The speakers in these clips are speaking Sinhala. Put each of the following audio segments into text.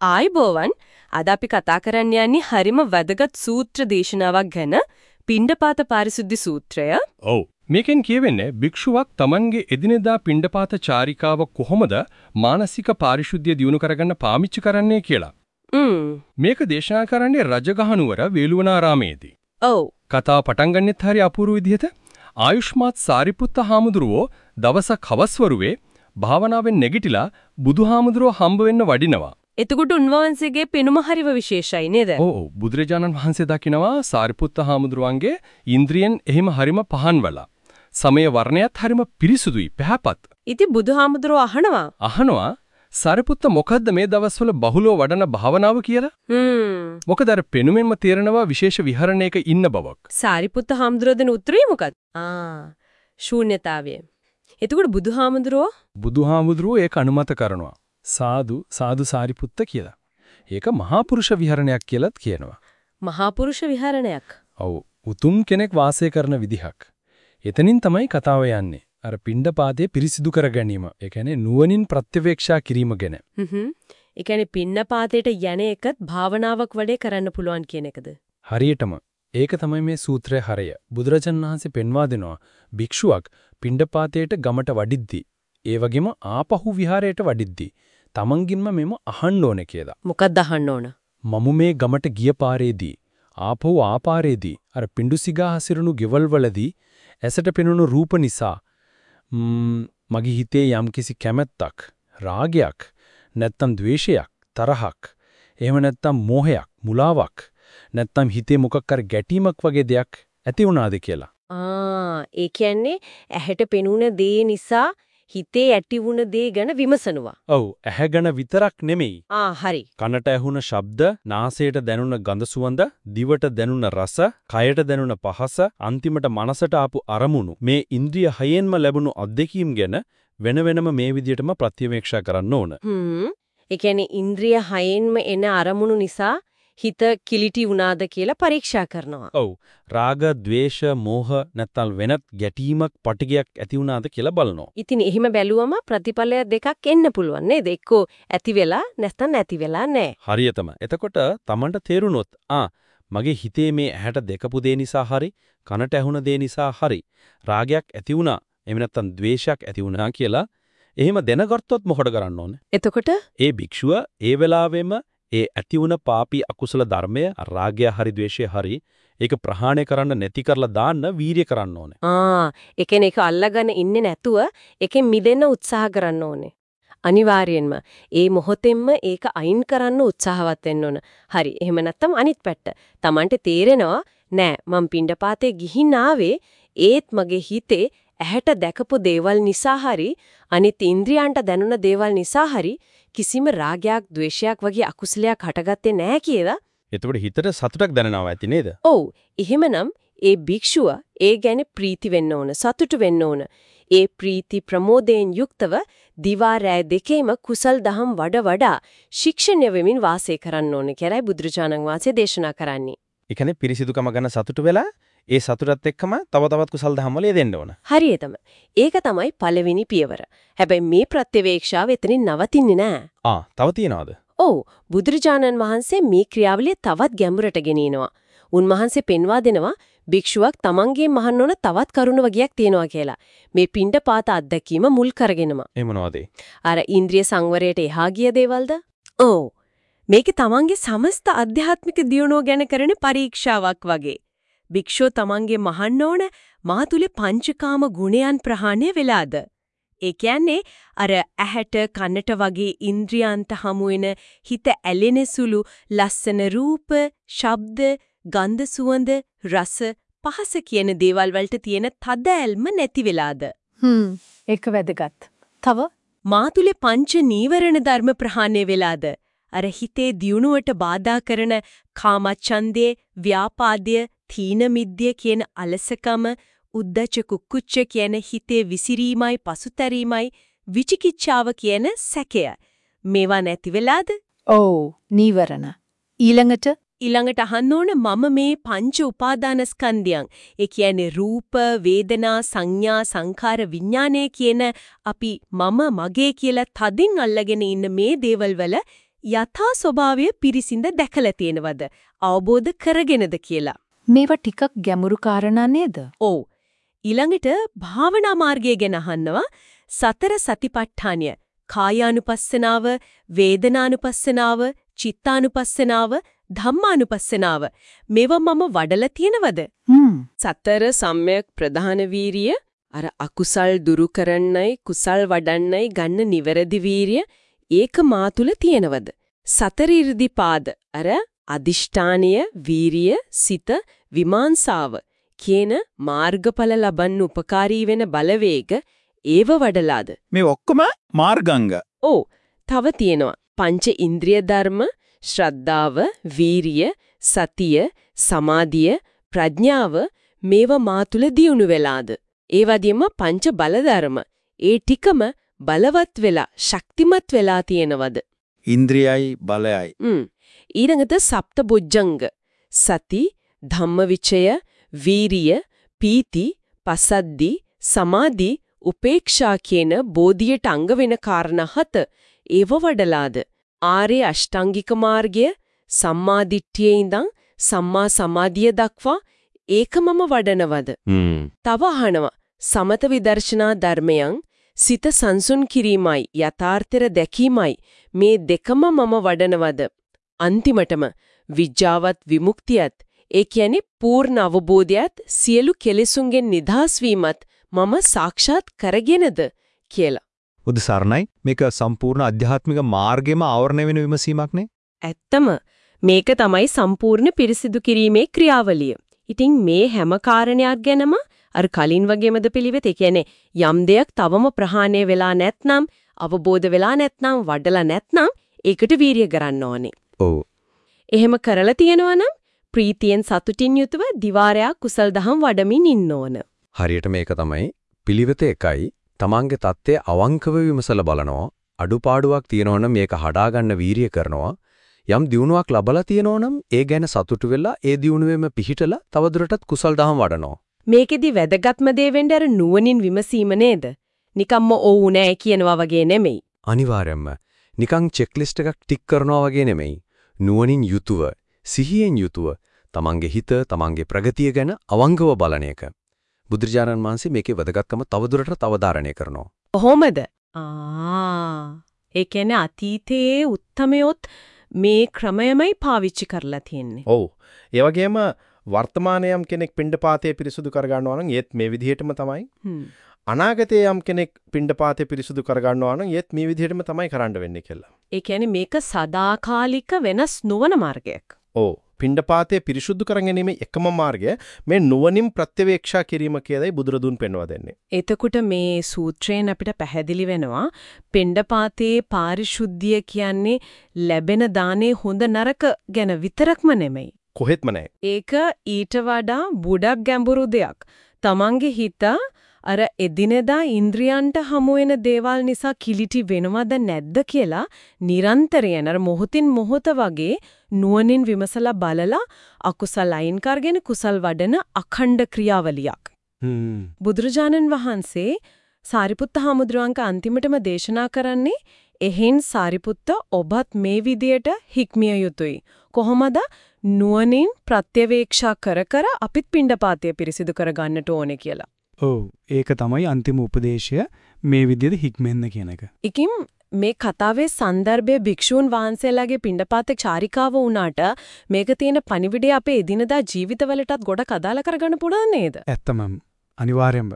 ආයිබෝවන් අද අපි කතා කරන්න යන්නේ හරිම වැදගත් සූත්‍ර දේශනාවක් ගැන පිණ්ඩපාත පාරිශුද්ධි සූත්‍රය. ඔව්. මේකෙන් කියවෙන්නේ භික්ෂුවක් Tamanගේ එදිනෙදා පිණ්ඩපාත චාරිකාව කොහොමද මානසික පාරිශුද්ධිය දියුණු කරගන්න පාවිච්චි කරන්නේ කියලා. මේක දේශනා කරන්නේ රජගහනුවර වේළුවනාරාමේදී. ඔව්. කතාව පටන් ගන්නෙත් හරි අපූර්ව විදිහට ආයුෂ්මාත් සාරිපුත්ත හාමුදුරුවෝ දවසක් හවස්වරුවේ භාවනාවෙන් නැගිටලා බුදුහාමුදුරුවෝ හම්බ වෙන්න වඩිනවා. එතකොට උන්වහන්සේගේ පෙනුම හරිව විශේෂයි නේද? ඔව් බුදුරජාණන් වහන්සේ දකිනවා සාරිපුත්ත හාමුදුරුවන්ගේ ඉන්ද්‍රියන් එහෙම හරිම පහන් වෙලා. සමය වර්ණයත් හරිම පිරිසුදුයි පැහැපත්. ඉතින් බුදුහාමුදුරුවෝ අහනවා. අහනවා සාරිපුත්ත මොකද්ද මේ දවස්වල බහුලව වඩන භාවනාව කියලා? හ්ම්. මොකද අර පෙනුමෙන්ම තේරෙනවා විශේෂ විහරණයක ඉන්න බවක්. සාරිපුත්ත හාමුදුරුවෝ දෙන උත්තරේ මොකක්ද? ආ ශූන්‍යතාවය. එතකොට බුදුහාමුදුරුවෝ බුදුහාමුදුරුවෝ ඒක අනුමත කරනවා. සාදු සාදු සාරිපුත්ත කියලා. ඒක මහා පුරුෂ විහරණයක් කියලාත් කියනවා. මහා පුරුෂ විහරණයක්. ඔව් උතුම් කෙනෙක් වාසය කරන විදිහක්. එතනින් තමයි කතාව යන්නේ. අර පිණ්ඩපාතයේ පිරිසිදු කර ගැනීම. ඒ කියන්නේ නුවණින් ප්‍රත්‍යවේක්ෂා කිරීම ගැන. හ්ම්. ඒ කියන්නේ පින්නපාතේට යන එකත් භාවනාවක් වඩේ කරන්න පුළුවන් කියන එකද? හරියටම ඒක තමයි මේ සූත්‍රයේ හරය. බුදුරජාණන් වහන්සේ පෙන්වා දෙනවා භික්ෂුවක් පිණ්ඩපාතයට ගමට වඩිද්දී ඒ වගේම ආපහු විහාරයට වඩිද්දී තමන්ගින්ම මෙම අහන්න ඕනේ කියලා. මොකක්ද අහන්න ඕන? මම මේ ගමට ගිය පාරේදී ආපහු ආපාරේදී අර පිඬුසිගා හසිරුණු ගෙවල් වලදී ඇසට පෙනුණු රූප නිසා මගේ හිතේ යම්කිසි කැමැත්තක් රාගයක් නැත්තම් ද්වේෂයක් තරහක් එහෙම නැත්තම් මෝහයක් මුලාවක් නැත්තම් හිතේ මොකක් කර ගැටීමක් වගේ දෙයක් ඇති වුණාද කියලා. ආ ඒ කියන්නේ ඇහැට පෙනුන දේ නිසා හිතේ ඇති වුණ දේ ගැන විමසනවා. ඔව් ඇහැ ගැන විතරක් නෙමෙයි. ආ හරි. කනට ඇහුණ ශබ්ද, නාසයට දැනුණ ගඳ සුවඳ, දිවට දැනුණ රස, කයට දැනුණ පහස, අන්තිමට මනසට ආපු අරමුණු මේ ඉන්ද්‍රිය හයෙන්ම ලැබුණු අත්දැකීම් ගැන වෙන වෙනම මේ විදිහටම ප්‍රත්‍යවේක්ෂා කරන්න ඕන. හ්ම්. ඒ කියන්නේ ඉන්ද්‍රිය හයෙන්ම එන අරමුණු නිසා හිත කිලිටි වුණාද කියලා පරීක්ෂා කරනවා. ඔව්. රාග, ద్వේෂ, මෝහ නැත්නම් වෙනත් ගැටීමක්, පටිගයක් ඇති වුණාද කියලා බලනවා. ඉතින් එහෙම බැලුවම ප්‍රතිඵල දෙකක් එන්න පුළුවන් නේද? එක්කෝ ඇති වෙලා නැත්නම් නැති වෙලා නැහැ. හරියටම. එතකොට Tamanට තේරුණොත් ආ මගේ හිතේ මේ ඇහැට දෙකපු දේ නිසා හරි, කනට ඇහුණ දේ නිසා හරි රාගයක් ඇති වුණා. එහෙම නැත්නම් ද්වේෂයක් ඇති වුණා කියලා එහෙම දැනගත්තොත් මොකද කරන්න ඕනේ? එතකොට ඒ භික්ෂුව ඒ වෙලාවෙම ඒ ඇති වුණ පාපී අකුසල ධර්මය රාගය හරි ද්වේෂය හරි ඒක ප්‍රහාණය කරන්න නැති කරලා දාන්න වීරිය කරන්න ඕනේ. ආ ඒ කියන්නේ ඒක අල්ලගෙන ඉන්නේ නැතුව ඒකෙන් මිදෙන්න උත්සාහ කරන්න ඕනේ. අනිවාර්යෙන්ම ඒ මොහොතෙන්ම ඒක අයින් කරන්න උත්සාහවත් වෙන්න ඕන. හරි. එහෙම නැත්නම් අනිත් පැත්ත. Tamanට තේරෙනවා නෑ මං පිණ්ඩපාතේ ගිහින් ආවේ ඒත් මගේ හිතේ ඇහැට දැකපු දේවල් නිසා හරි අනිත් ඉන්ද්‍රියන්ට දැනුණ දේවල් නිසා හරි කිසිම රාගයක්, ద్వේෂයක් වගේ අකුසලයක් හටගත්තේ නැහැ කියලා. එතකොට හිතට සතුටක් දැනෙනවා ඇති නේද? ඔව්. එහෙමනම් ඒ භික්ෂුව ඒ ගැන ප්‍රීති වෙන්න ඕන, සතුටු වෙන්න ඕන. ඒ ප්‍රීති ප්‍රමෝදයෙන් යුක්තව දිවා රැය දෙකේම කුසල් දහම් වඩ වඩා ශික්ෂණය වෙමින් වාසය කරන්න ඕන කියලායි බුදුරජාණන් වහන්සේ දේශනා කරන්නේ. ඒ කියන්නේ පිරිසිදුකම ගැන සතුටු වෙලා ඒ සතුටත් එක්කම තව තවත් කුසල් දහම් වල යෙදෙන්න ඕන. හරියටම. ඒක තමයි පළවෙනි පියවර. හැබැයි මේ ප්‍රත්‍යවේක්ෂාව එතනින් නවතින්නේ නෑ. ආ, තව තියනවාද? ඔව්. බුදුරජාණන් වහන්සේ මේ ක්‍රියාවලිය තවත් ගැඹුරට ගෙනියනවා. උන්වහන්සේ පෙන්වා දෙනවා භික්ෂුවක් තමන්ගේ මහන්න ඕන තවත් කරුණ වගේක් තියෙනවා කියලා. මේ පිණ්ඩපාත අත්දැකීම මුල් කරගෙනම. ඒ මොනවද? අර ඉන්ද්‍රිය සංවරයට එහා ගිය දේවල්ද? ඔව්. මේක තමන්ගේ සමස්ත අධ්‍යාත්මික දියුණුව ගැන කරන පරීක්ෂාවක් වගේ. භික්ෂුව තමන්ගේ මහන්න ඕන මා තුල පංචකාම ගුණයන් ප්‍රහාණය වෙලාද? ඒ කියන්නේ අර ඇහැට කනට වගේ ඉන්ද්‍රියන්ට හමු වෙන හිත ඇලෙන සුළු ලස්සන රූප, ශබ්ද, ගන්ධ සුවඳ, රස, පහස කියන දේවල් වලට තියෙන තද ඇල්ම නැති වෙලාද? හ්ම් ඒක වැදගත්. තව මා තුල පංච නීවරණ ධර්ම ප්‍රහාණය වෙලාද? අර හිතේ දියුණුවට බාධා කරන කාමච්ඡන්දේ, ව්‍යාපාදය, තීන මිද්‍ය කියන අලසකම, උද්දච්ච කුක්කුච්ච කියන හිතේ විසිරීමයි පසුතැරීමයි, විචිකිච්ඡාව කියන සැකය. මේවා නැති වෙලාද? ඔව් නීවරණ. ඊළඟට ඊළඟට අහන්න ඕන මම මේ පංච උපාදානස්කන්ධයන් ඒ කියන්නේ රූප වේදනා සංඥා සංඛාර විඥානය කියන අපි මම මගේ කියලා තදින් අල්ලගෙන ඉන්න මේ දේවල් වල යථා ස්වභාවය පිරිසිඳ දැකලා තියෙනවද? අවබෝධ කරගෙනද කියලා. මේවා ටිකක් ගැඹුරු කාරණා නේද? ඔව්. ඊළඟට භාවනා මාර්ගය ගැන අහනවා සතර සතිපට්ඨානය. කායානුපස්සනාව, වේදනානුපස්සනාව, චිත්තානුපස්සනාව, ධම්මානුපස්සනාව. මේවා මම වඩලා තියෙනවද? හ්ම්. සතර සම්‍යක් ප්‍රධාන වීරිය අර අකුසල් දුරු කරන්නයි කුසල් වඩන්නයි ගන්න නිවැරදි වීරිය ඒක මා තුල තියෙනවද සතර 이르දිපාද අර අදිෂ්ඨානීය වීරිය සිත විමාංශාව කියන මාර්ගඵල ලබන්න උපකාරී වෙන බලවේග ඒව වඩලාද? මේ ඔක්කොම මාර්ගංග. ඕ තව තියෙනවා. පංච ඉන්ද්‍රිය ධර්ම ශ්‍රද්ධාව වීරිය සතිය සමාධිය ප්‍රඥාව මේව මා තුල දියුණු වෙලාද? ඒ වගේම පංච බල ධර්ම. ඒ ටිකම බලවත් වෙලා ශක්තිමත් වෙලා තියෙනවද? ඉන්ද්‍රියයි බලයයි. ඊළඟට සප්ත බොජ්ජංග සති ධම්මවිචය වීරිය පීති පසද්දි සමාධි උපේක්ෂා කියන බෝධියට අංග වෙන කාරණා හත ඒව වඩලාද? ආර්ය අෂ්ටාංගික මාර්ගය සම්මා දිට්ඨියේ ඉඳන් සම්මා සමාධිය දක්වා ඒකමම වඩනවද? තව අහනවා. සමත විදර්ශනා ධර්මයන් සිත සංසුන් කිරීමයි යථාර්ථය දැකීමයි මේ දෙකම මම වඩනවද අන්තිමටම විඥාවත් විමුක්තියත් ඒ කියන්නේ පූර්ණ අවබෝධයත් සියලු කෙලෙසුන්ගෙන් නිදහස් වීමත් මම සාක්ෂාත් කරගෙනද කියලා. බුදු සරණයි මේක සම්පූර්ණ අධ්‍යාත්මික මාර්ගෙම ආවරණය වෙන විමසීමක් නේ. ඇත්තම මේක තමයි සම්පූර්ණ පිරිසිදු කිරීමේ ක්‍රියාවලිය. ඉතින් මේ හැම කාරණයක් ගැනම අර කලින් වගේමද පිළිවෙත. ඒ කියන්නේ යම් දෙයක් තවම ප්‍රහාණය වෙලා නැත්නම් අවබෝධ වෙලා නැත්නම් වඩලා නැත්නම් ඒකට වීරිය කරන්න ඕනේ. ඔව්. එහෙම කරලා තියෙනවා නම් ප්‍රීතියෙන් සතුටින් යුතුව දිවාරයක් කුසල් දහම් වඩමින් ඉන්න ඕන. හරියට මේක තමයි පිළිවෙත එකයි තමන්ගේ தත්ත්වය අවංකව විමසලා බලනවා අඩුපාඩුවක් තියෙනවනම් මේක හදාගන්න වීරිය කරනවා යම් දියුණුවක් ලබලා තියෙනවනම් ඒ ගැන සතුටු වෙලා ඒ දියුණුවෙම පිහිටලා තවදුරටත් කුසල් දහම් වඩනවා මේකෙදි වැදගත්ම දේ වෙන්නේ අර නුවණින් විමසීම නේද? නිකම්ම ඕ නෑ කියනවා වගේ නෙමෙයි. අනිවාර්යයෙන්ම නිකං චෙක්ලිස්ට් එකක් ටික් කරනවා වගේ නෙමෙයි නුවණින් යුතුව සිහියෙන් යුතුව තමන්ගේ හිත තමන්ගේ ප්‍රගතිය ගැන අවංකව බලන එක බුදුරජාණන් වහන්සේ මේකේ වැදගත්කම තවදුරටත් අවධාරණය කරනවා කොහොමද? ආ ඒ කියන්නේ අතීතයේ උත්තමයොත් මේ ක්‍රමයමයි පාවිච්චි කරලා තියෙන්නේ. ඔව්. ඒ වගේම වර්තමානයේ යම් කෙනෙක් පිණ්ඩපාතය පිරිසුදු කරගන්නවා නම් ඒත් මේ විදිහටම තමයි. අනාගතයේ යම් කෙනෙක් පිණ්ඩපාතය පිරිසුදු කරගන්නවා නම් ඒත් මේ විදිහටම තමයි කරන්න වෙන්නේ කියලා. ඒ කියන්නේ මේක සදාකාලික වෙනස් නොවන මාර්ගයක්. ඔව්. පිණ්ඩපාතය පිරිසුදු කරගැනීමේ එකම මාර්ගය මේ නුවණින් ප්‍රත්‍යවේක්ෂා කිරීම කියලායි බුදුරදුන් පෙන්වා දෙන්නේ. එතකොට මේ සූත්‍රයෙන් අපිට පැහැදිලි වෙනවා පිණ්ඩපාතේ පාරිශුද්ධිය කියන්නේ ලැබෙන දානේ හොඳ නරක ගැන විතරක්ම නෙමෙයි. කොහෙත්ම නැහැ. ඒක ඊට වඩා බුඩක් ගැඹුරු දෙයක්. තමන්ගේ හිත අර එදිනෙදා ඉන්ද්‍රියන්ට හමු වෙන දේවල් නිසා කිලිටි වෙනවද නැද්ද කියලා නිරන්තරයෙන් අර මොහොතින් මොහොත වගේ නුවණින් විමසලා බලලා අකුසල අයින් කරගෙන කුසල් වඩන අඛණ්ඩ ක්‍රියාවලියක්. බුදුරජාණන් වහන්සේ සාරිපුත්ත හාමුදුරුවන්ක අන්තිමටම දේශනා කරන්නේ එහෙන් සාරිපුත්ත ඔබත් මේ විදියට හික්මිය යුතුයි. කොහොමද නුවණින් ප්‍රත්‍යවේක්ෂා කර කර අපිත් පිණ්ඩපාතය පිරිසිදු කරගන්නට ඕනේ කියලා. ඔව් ඒක තමයි අන්තිම උපදේශය මේ විදිහට හික්මෙන්න කියන එක. ඉකින් මේ කතාවේ සන්දර්භය භික්ෂූන් වහන්සේලාගේ පිණ්ඩපාත චාරිකාව වුණාට මේක තියෙන පණිවිඩය අපේ එදිනදා ජීවිතවලටත් ගොඩක් අදාළ කරගන්න පුළුවන් නේද? ඇත්තමම අනිවාර්යෙන්ම.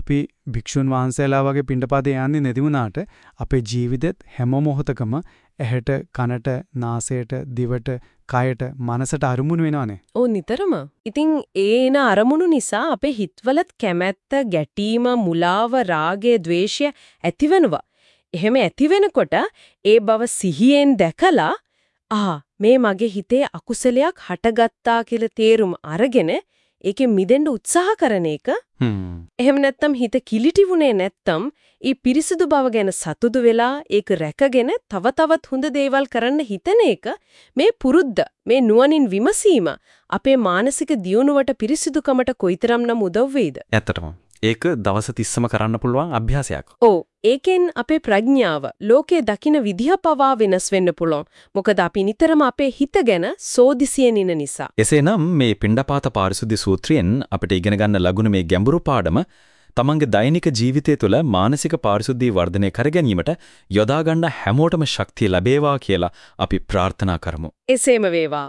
අපි භික්ෂුන් වහන්සේලා වගේ පිණ්ඩපාතේ යන්නේ නැති වුණාට අපේ ජීවිතෙත් හැම මොහොතකම ඇහැට කනට නාසයට දිවට කයට මනසට අරුමුණු වෙනවනේ. ඔව් නිතරම. ඉතින් ඒ එන අරමුණු නිසා අපේ හිතවලත් කැමැත්ත, ගැටීම, මුලාව, රාගය, ద్వේෂය ඇතිවෙනවා. එහෙම ඇති වෙනකොට ඒ බව සිහියෙන් දැකලා ආ මේ මගේ හිතේ අකුසලයක් හටගත්තා කියලා තේරුම අරගෙන ඒකෙන් මිදෙන්න උත්සාහ කරන එක හ්ම්. එහෙම නැත්නම් හිත කිලිටිවුනේ නැත්නම් ඒ පිරිසුදු බව ගැන සතුටු වෙලා ඒක රැකගෙන තව තවත් හොඳ දේවල් කරන්න හිතන එක මේ පුරුද්ද මේ නුවණින් විමසීම අපේ මානසික දියුණුවට පිරිසුදුකමට කොයිතරම්නම් උදව් වෙයිද ඇත්තටම. ඒක දවස් 30ම කරන්න පුළුවන් අභ්‍යාසයක්. ඔව් ඒකෙන් අපේ ප්‍රඥාව ලෝකේ දකින විදිහ පවා වෙනස් වෙන්න පුළුවන්. මොකද අපි නිතරම අපේ හිත ගැන සෝදිසියෙන් ඉන්න නිසා. එසේනම් මේ පිණ්ඩපාත පාරිශුද්ධ සූත්‍රයෙන් අපිට ඉගෙන ගන්න ලකුණු මේ ගැඹුරු පාඩම තමන්ගේ දෛනික ජීවිතය තුළ මානසික පාරිශුද්ධිය වර්ධනය කර ගැනීමට යොදා ගන්න හැමෝටම ශක්තිය ලැබේවා කියලා අපි ප්‍රාර්ථනා කරමු. එසේම වේවා.